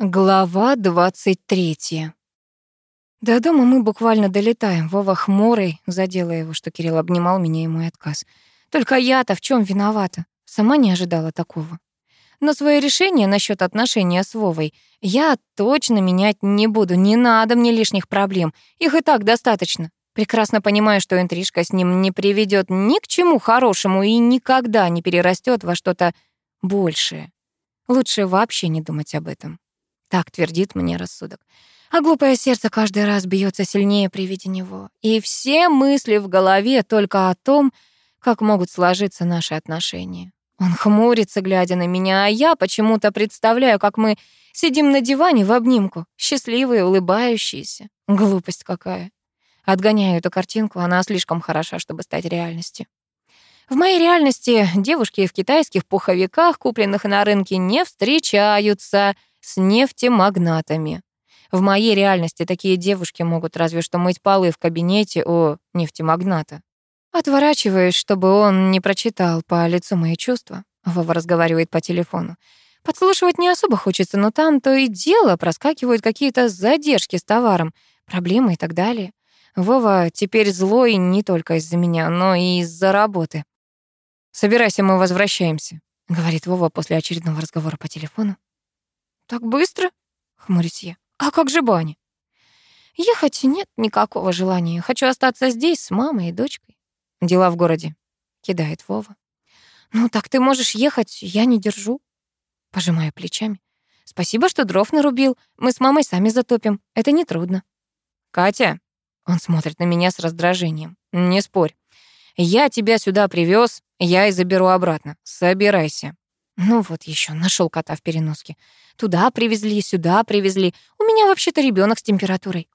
Глава 23. До дома мы буквально долетаем. Вова хмурый, задела его, что Кирилл обнимал меня и мой отказ. Только я-то в чем виновата? Сама не ожидала такого. Но свое решение насчет отношения с Вовой я точно менять не буду. Не надо мне лишних проблем. Их и так достаточно. Прекрасно понимаю, что интрижка с ним не приведет ни к чему хорошему и никогда не перерастет во что-то большее. Лучше вообще не думать об этом. Так твердит мне рассудок. А глупое сердце каждый раз бьется сильнее при виде него. И все мысли в голове только о том, как могут сложиться наши отношения. Он хмурится, глядя на меня, а я почему-то представляю, как мы сидим на диване в обнимку, счастливые, улыбающиеся. Глупость какая. Отгоняю эту картинку, она слишком хороша, чтобы стать реальностью. В моей реальности девушки в китайских пуховиках, купленных на рынке, не встречаются — с нефтемагнатами. В моей реальности такие девушки могут разве что мыть полы в кабинете у нефтемагната. Отворачиваюсь, чтобы он не прочитал по лицу мои чувства. Вова разговаривает по телефону. Подслушивать не особо хочется, но там то и дело проскакивают какие-то задержки с товаром, проблемы и так далее. Вова теперь злой не только из-за меня, но и из-за работы. «Собирайся, мы возвращаемся», — говорит Вова после очередного разговора по телефону. «Так быстро?» — хмурюсь я. «А как же баня?» «Ехать нет никакого желания. Хочу остаться здесь с мамой и дочкой. Дела в городе», — кидает Вова. «Ну так ты можешь ехать, я не держу». Пожимаю плечами. «Спасибо, что дров нарубил. Мы с мамой сами затопим. Это нетрудно». «Катя?» Он смотрит на меня с раздражением. «Не спорь. Я тебя сюда привез, я и заберу обратно. Собирайся». Ну вот еще нашел кота в переноске. Туда привезли, сюда привезли. У меня вообще-то ребенок с температурой.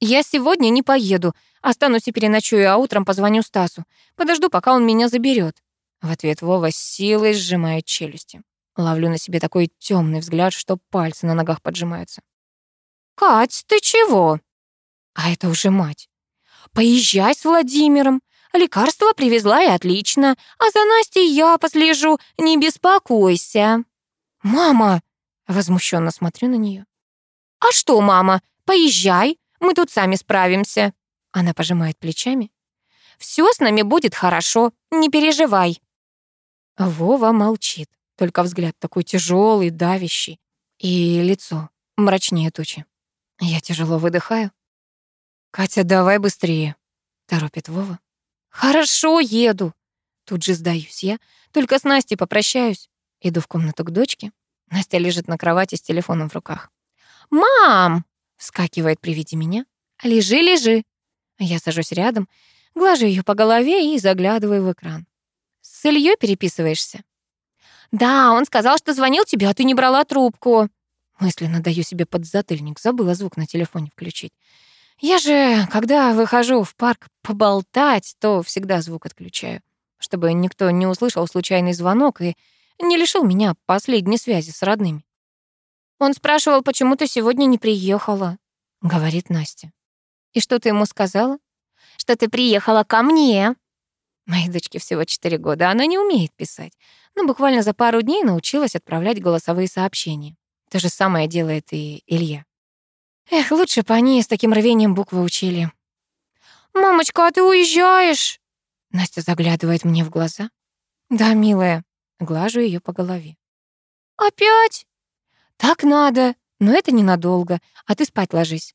Я сегодня не поеду. Останусь и переночую, а утром позвоню Стасу. Подожду, пока он меня заберет. В ответ Вова силой сжимает челюсти. Ловлю на себе такой темный взгляд, что пальцы на ногах поджимаются. «Кать, ты чего?» А это уже мать. «Поезжай с Владимиром. Лекарство привезла и отлично. А за Настей я послежу, не беспокойся». «Мама!» — возмущенно смотрю на нее. «А что, мама? Поезжай, мы тут сами справимся». Она пожимает плечами. «Все с нами будет хорошо, не переживай». Вова молчит, только взгляд такой тяжелый, давящий. И лицо мрачнее тучи. Я тяжело выдыхаю. «Катя, давай быстрее», — торопит Вова. «Хорошо, еду». Тут же сдаюсь я. Только с Настей попрощаюсь. Иду в комнату к дочке. Настя лежит на кровати с телефоном в руках. «Мам!» — вскакивает при виде меня. «Лежи, лежи». Я сажусь рядом, глажу ее по голове и заглядываю в экран. «С Ильей переписываешься?» «Да, он сказал, что звонил тебе, а ты не брала трубку». Мысленно даю себе подзатыльник, забыла звук на телефоне включить. Я же, когда выхожу в парк поболтать, то всегда звук отключаю, чтобы никто не услышал случайный звонок и не лишил меня последней связи с родными. Он спрашивал, почему ты сегодня не приехала, говорит Настя. И что ты ему сказала? Что ты приехала ко мне. Моей дочке всего 4 года, она не умеет писать, но буквально за пару дней научилась отправлять голосовые сообщения. То же самое делает и Илья. Эх, лучше бы они с таким рвением буквы учили. «Мамочка, а ты уезжаешь?» Настя заглядывает мне в глаза. «Да, милая». Глажу ее по голове. «Опять?» «Так надо, но это ненадолго, а ты спать ложись».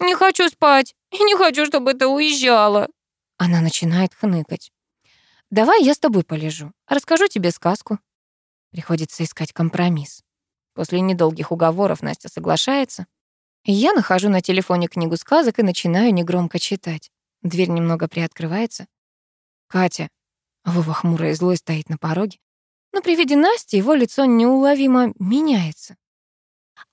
«Не хочу спать, и не хочу, чтобы ты уезжала». Она начинает хныкать. «Давай я с тобой полежу, расскажу тебе сказку». Приходится искать компромисс. После недолгих уговоров Настя соглашается. Я нахожу на телефоне книгу сказок и начинаю негромко читать. Дверь немного приоткрывается. «Катя». Вова хмурый и злой стоит на пороге. Но при виде Насти его лицо неуловимо меняется.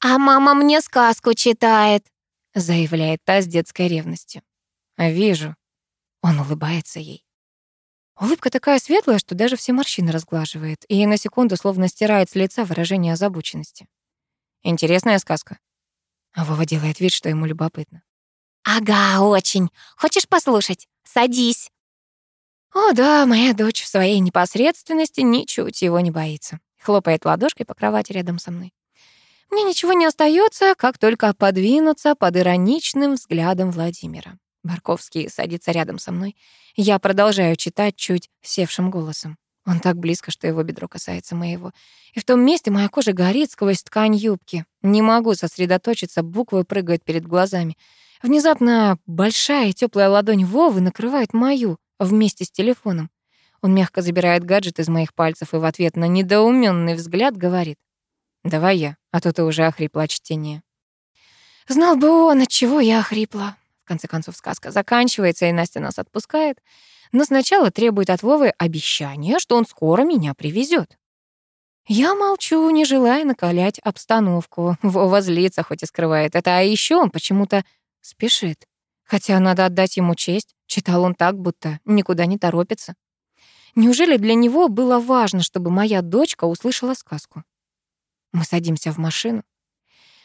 «А мама мне сказку читает», — заявляет та с детской ревностью. «Вижу». Он улыбается ей. Улыбка такая светлая, что даже все морщины разглаживает, и на секунду словно стирает с лица выражение озабоченности. «Интересная сказка?» А Вова делает вид, что ему любопытно. «Ага, очень. Хочешь послушать? Садись». О да, моя дочь в своей непосредственности ничуть его не боится. Хлопает ладошкой по кровати рядом со мной. Мне ничего не остается, как только подвинуться под ироничным взглядом Владимира. Барковский садится рядом со мной. Я продолжаю читать чуть севшим голосом. Он так близко, что его бедро касается моего. И в том месте моя кожа горит сквозь ткань юбки. Не могу сосредоточиться, буквы прыгают перед глазами. Внезапно большая и теплая ладонь Вовы накрывает мою вместе с телефоном. Он мягко забирает гаджет из моих пальцев и в ответ на недоуменный взгляд говорит. «Давай я, а то ты уже охрипла от чтения». Знал бы он, от чего я охрипла. В конце концов, сказка заканчивается, и Настя нас отпускает. Но сначала требует от Вовы обещания, что он скоро меня привезет. Я молчу, не желая накалять обстановку. Вова злится, хоть и скрывает это. А еще он почему-то спешит. Хотя надо отдать ему честь. Читал он так, будто никуда не торопится. Неужели для него было важно, чтобы моя дочка услышала сказку? Мы садимся в машину.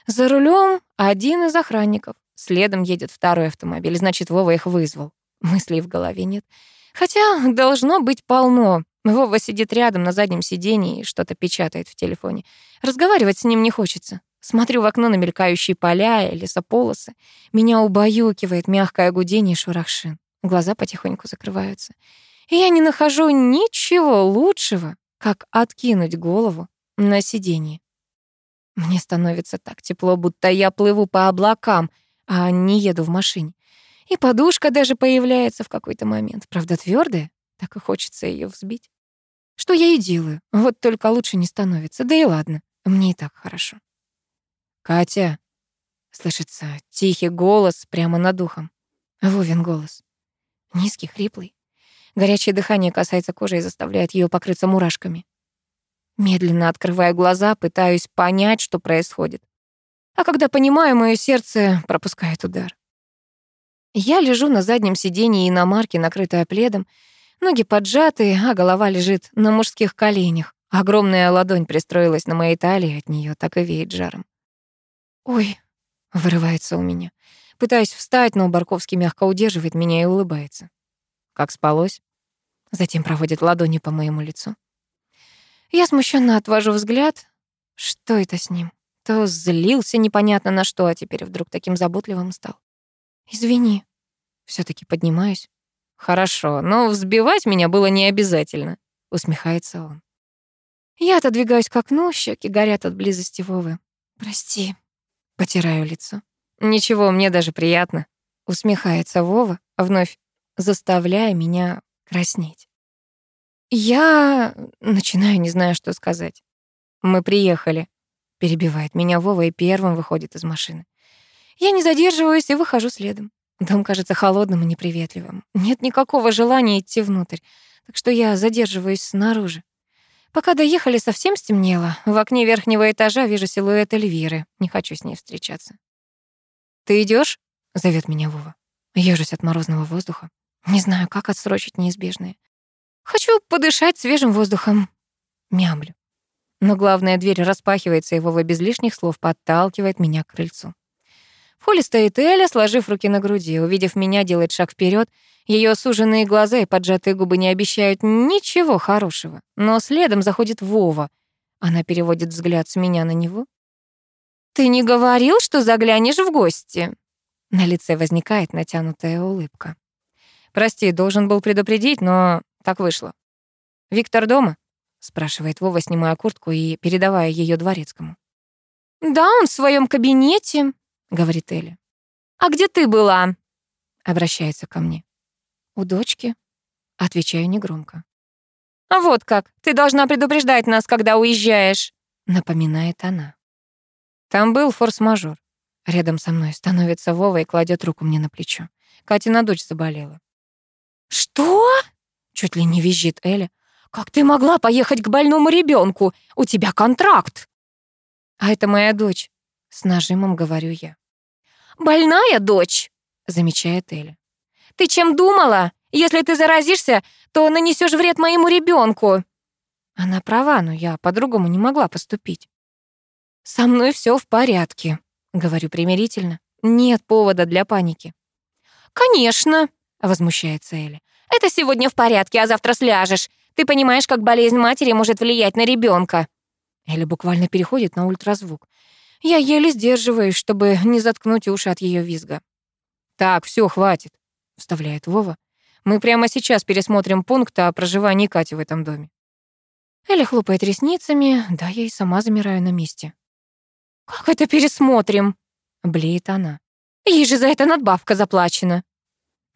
За рулем один из охранников. Следом едет второй автомобиль, значит, Вова их вызвал. Мыслей в голове нет. Хотя должно быть полно. Вова сидит рядом на заднем сидении и что-то печатает в телефоне. Разговаривать с ним не хочется. Смотрю в окно на мелькающие поля и лесополосы. Меня убаюкивает мягкое гудение и шорох шин. Глаза потихоньку закрываются. И я не нахожу ничего лучшего, как откинуть голову на сиденье. Мне становится так тепло, будто я плыву по облакам, а не еду в машине. И подушка даже появляется в какой-то момент. Правда, твердая, так и хочется ее взбить. Что я и делаю. Вот только лучше не становится. Да и ладно, мне и так хорошо. «Катя!» — слышится тихий голос прямо над духом. Вовин голос. Низкий, хриплый. Горячее дыхание касается кожи и заставляет ее покрыться мурашками. Медленно открывая глаза, пытаюсь понять, что происходит. А когда понимаю, мое сердце пропускает удар. Я лежу на заднем сиденье иномарки, накрытая пледом, ноги поджаты, а голова лежит на мужских коленях. Огромная ладонь пристроилась на моей талии, от нее так и веет жаром. «Ой», — вырывается у меня. Пытаюсь встать, но Барковский мягко удерживает меня и улыбается. «Как спалось?» Затем проводит ладони по моему лицу. Я смущенно отвожу взгляд. Что это с ним? То злился непонятно на что, а теперь вдруг таким заботливым стал. Извини. все таки поднимаюсь. Хорошо, но взбивать меня было не обязательно, усмехается он. Я отодвигаюсь к окну, щеки горят от близости Вовы. Прости. Потираю лицо. Ничего, мне даже приятно, усмехается Вова, вновь заставляя меня краснеть. Я начинаю, не знаю, что сказать. Мы приехали. Перебивает меня Вова и первым выходит из машины. Я не задерживаюсь и выхожу следом. Дом кажется холодным и неприветливым. Нет никакого желания идти внутрь, так что я задерживаюсь снаружи. Пока доехали, совсем стемнело. В окне верхнего этажа вижу силуэт Эльвиры. Не хочу с ней встречаться. «Ты идешь? зовет меня Вова. Ежусь от морозного воздуха. Не знаю, как отсрочить неизбежное. Хочу подышать свежим воздухом. Мямлю. Но главная дверь распахивается, и Вова без лишних слов подталкивает меня к крыльцу. В холле стоит Эля, сложив руки на груди. Увидев меня, делает шаг вперед. Ее суженные глаза и поджатые губы не обещают ничего хорошего. Но следом заходит Вова. Она переводит взгляд с меня на него. «Ты не говорил, что заглянешь в гости?» На лице возникает натянутая улыбка. «Прости, должен был предупредить, но так вышло». «Виктор дома?» спрашивает Вова, снимая куртку и передавая ее дворецкому. Да, он в своем кабинете, говорит Эля. А где ты была? обращается ко мне. У дочки, отвечаю негромко. А вот как, ты должна предупреждать нас, когда уезжаешь, напоминает она. Там был форс-мажор. Рядом со мной становится Вова и кладет руку мне на плечо. Катина дочь заболела. «Что?» — чуть ли не визжит Эля. Как ты могла поехать к больному ребенку? У тебя контракт. А это моя дочь, с нажимом говорю я. Больная дочь, замечает Эля. Ты чем думала? Если ты заразишься, то нанесешь вред моему ребенку. Она права, но я по-другому не могла поступить. Со мной все в порядке, говорю примирительно. Нет повода для паники. Конечно, возмущается Эля. Это сегодня в порядке, а завтра сляжешь. Ты понимаешь, как болезнь матери может влиять на ребенка. Эля буквально переходит на ультразвук. Я еле сдерживаюсь, чтобы не заткнуть уши от ее визга. «Так, все, хватит», — вставляет Вова. «Мы прямо сейчас пересмотрим пункт о проживании Кати в этом доме». Эля хлопает ресницами, да я и сама замираю на месте. «Как это пересмотрим?» — блеет она. «Ей же за это надбавка заплачена».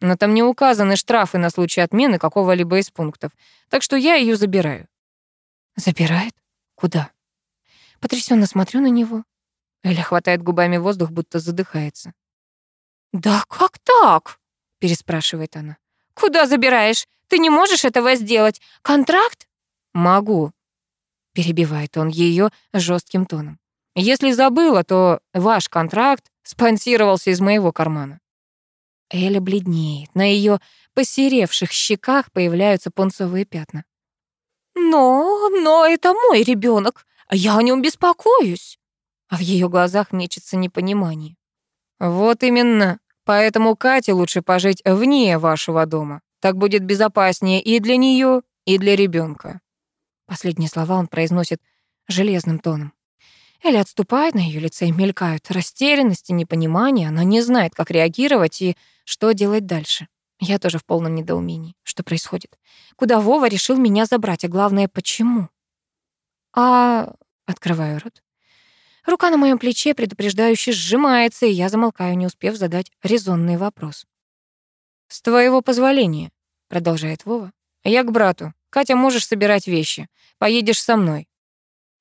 Но там не указаны штрафы на случай отмены какого-либо из пунктов, так что я ее забираю. Забирает? Куда? Потрясенно смотрю на него. Эля хватает губами воздух, будто задыхается. «Да как так?» — переспрашивает она. «Куда забираешь? Ты не можешь этого сделать. Контракт?» «Могу», — перебивает он ее жестким тоном. «Если забыла, то ваш контракт спонсировался из моего кармана». Эля бледнеет. На ее посеревших щеках появляются пунцовые пятна. «Но, но это мой ребенок. Я о нем беспокоюсь». А в ее глазах мечется непонимание. «Вот именно. Поэтому Кате лучше пожить вне вашего дома. Так будет безопаснее и для нее, и для ребенка. Последние слова он произносит железным тоном. Эля отступает, на ее лице мелькают растерянность и непонимание. Она не знает, как реагировать и что делать дальше. Я тоже в полном недоумении. Что происходит? Куда Вова решил меня забрать, а главное, почему? А... Открываю рот. Рука на моем плече предупреждающе сжимается, и я замолкаю, не успев задать резонный вопрос. «С твоего позволения», — продолжает Вова, — «я к брату. Катя, можешь собирать вещи. Поедешь со мной».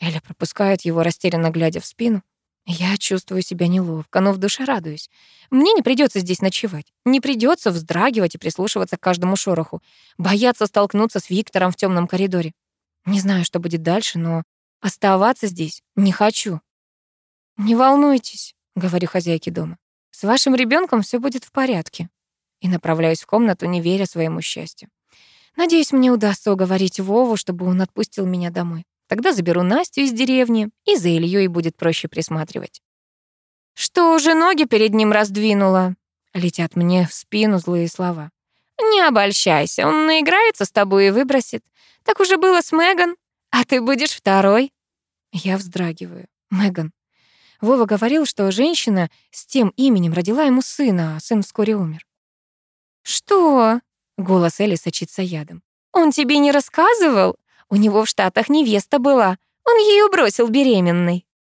Эля пропускает его, растерянно глядя в спину. Я чувствую себя неловко, но в душе радуюсь. Мне не придется здесь ночевать. Не придется вздрагивать и прислушиваться к каждому шороху. Бояться столкнуться с Виктором в темном коридоре. Не знаю, что будет дальше, но оставаться здесь не хочу. «Не волнуйтесь», — говорю хозяйке дома. «С вашим ребенком все будет в порядке». И направляюсь в комнату, не веря своему счастью. Надеюсь, мне удастся уговорить Вову, чтобы он отпустил меня домой. Тогда заберу Настю из деревни, и за Ильей будет проще присматривать. «Что уже ноги перед ним раздвинула?» Летят мне в спину злые слова. «Не обольщайся, он наиграется с тобой и выбросит. Так уже было с Меган, а ты будешь второй». Я вздрагиваю. Меган. Вова говорил, что женщина с тем именем родила ему сына, а сын вскоре умер. «Что?» — голос Элли сочится ядом. «Он тебе не рассказывал? У него в Штатах невеста была. Он ее бросил беременной».